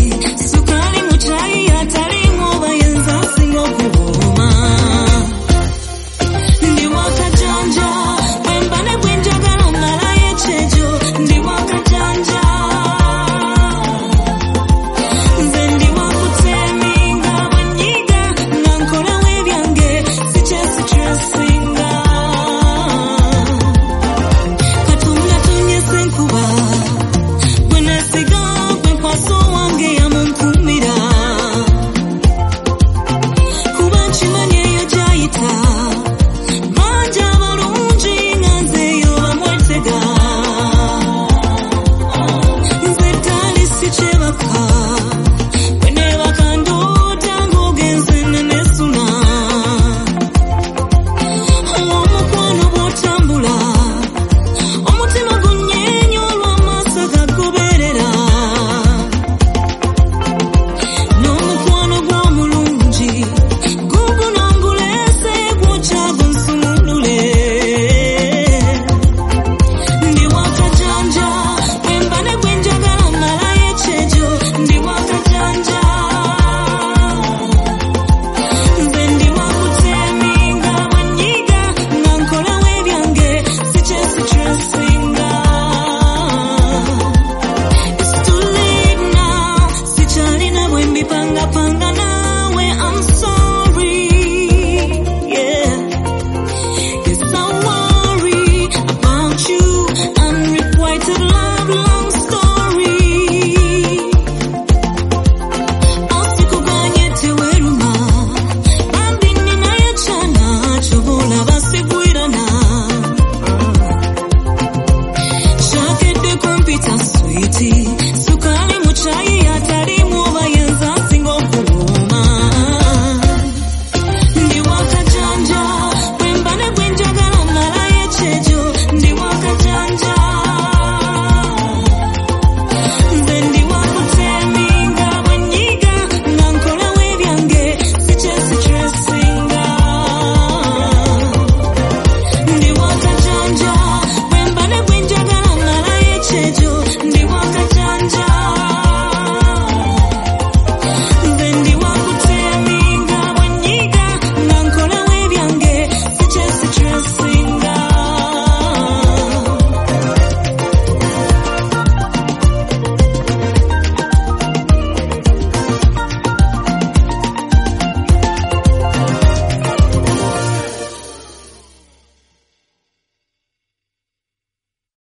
Suka Có